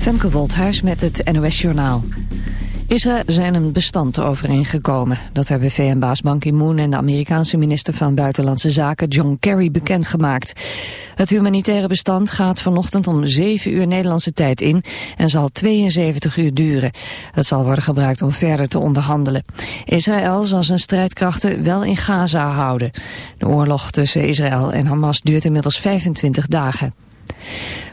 Femke Wolthuis met het NOS Journaal. Israël zijn een bestand overeengekomen. Dat hebben VN-baas Ban Ki-moon en de Amerikaanse minister van Buitenlandse Zaken John Kerry bekendgemaakt. Het humanitaire bestand gaat vanochtend om 7 uur Nederlandse tijd in en zal 72 uur duren. Het zal worden gebruikt om verder te onderhandelen. Israël zal zijn strijdkrachten wel in Gaza houden. De oorlog tussen Israël en Hamas duurt inmiddels 25 dagen.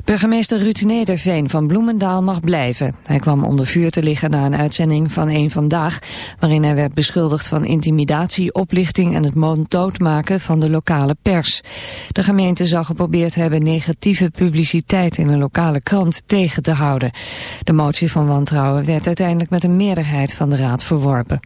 Burgemeester Ruud Nederveen van Bloemendaal mag blijven. Hij kwam onder vuur te liggen na een uitzending van Eén Vandaag... waarin hij werd beschuldigd van intimidatie, oplichting... en het monddoodmaken van de lokale pers. De gemeente zou geprobeerd hebben negatieve publiciteit... in een lokale krant tegen te houden. De motie van wantrouwen werd uiteindelijk met een meerderheid van de raad verworpen.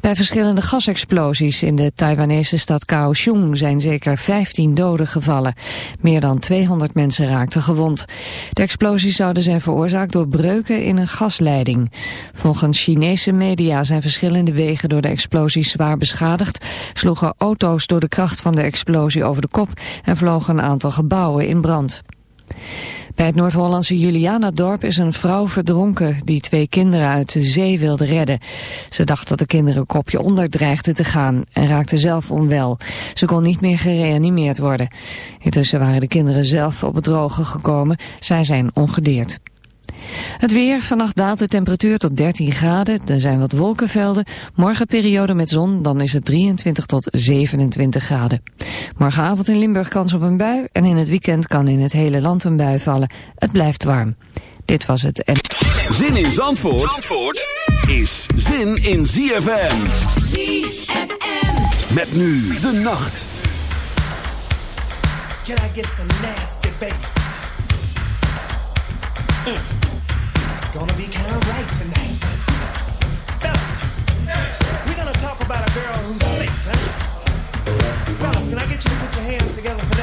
Bij verschillende gasexplosies in de Taiwanese stad Kaohsiung zijn zeker 15 doden gevallen. Meer dan 200 mensen raakten gewond. De explosies zouden zijn veroorzaakt door breuken in een gasleiding. Volgens Chinese media zijn verschillende wegen door de explosies zwaar beschadigd, sloegen auto's door de kracht van de explosie over de kop en vlogen een aantal gebouwen in brand. Bij het Noord-Hollandse Julianadorp is een vrouw verdronken die twee kinderen uit de zee wilde redden. Ze dacht dat de kinderen kopje onder dreigden te gaan en raakte zelf onwel. Ze kon niet meer gereanimeerd worden. Intussen waren de kinderen zelf op het droge gekomen. Zij zijn ongedeerd. Het weer, vannacht daalt de temperatuur tot 13 graden. Er zijn wat wolkenvelden. Morgen periode met zon, dan is het 23 tot 27 graden. Morgenavond in Limburg kans op een bui. En in het weekend kan in het hele land een bui vallen. Het blijft warm. Dit was het. En... Zin in Zandvoort, Zandvoort is zin in ZFM. ZFM. Met nu de nacht. Can I get some nasty bass? Mm. Gonna be kind of right tonight. Fellas, we're gonna talk about a girl who's fake, huh? Fellas, can I get you to put your hands together for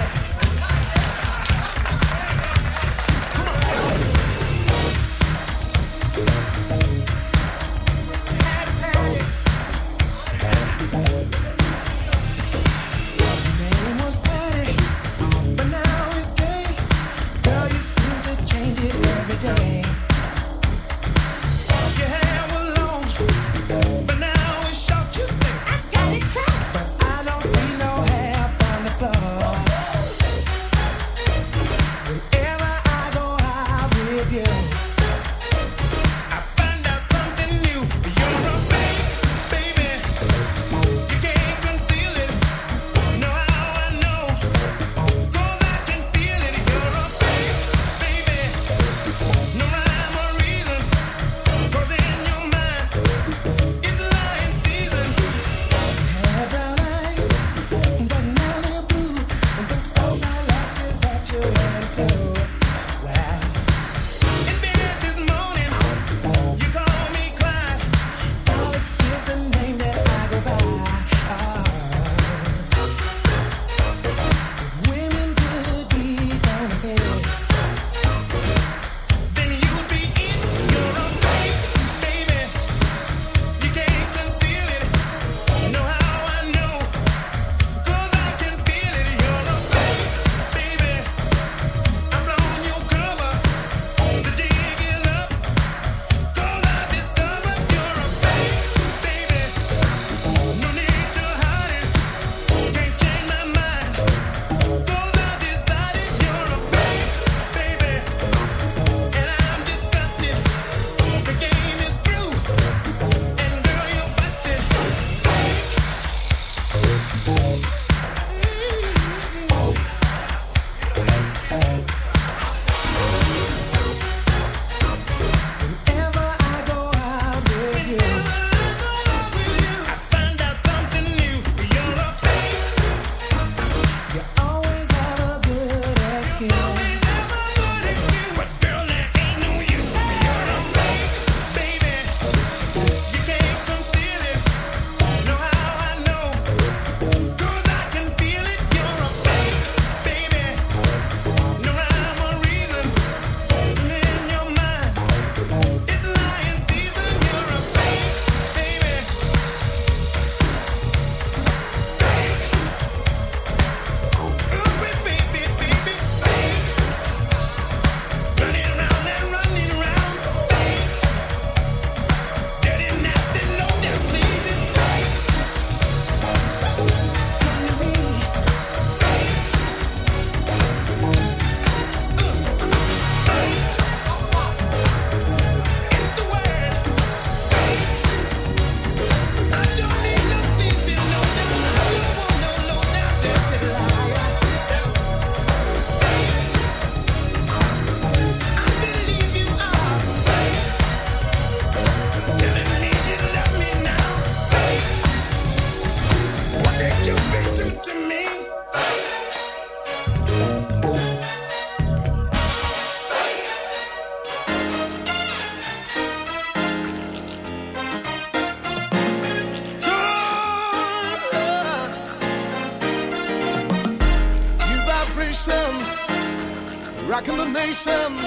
some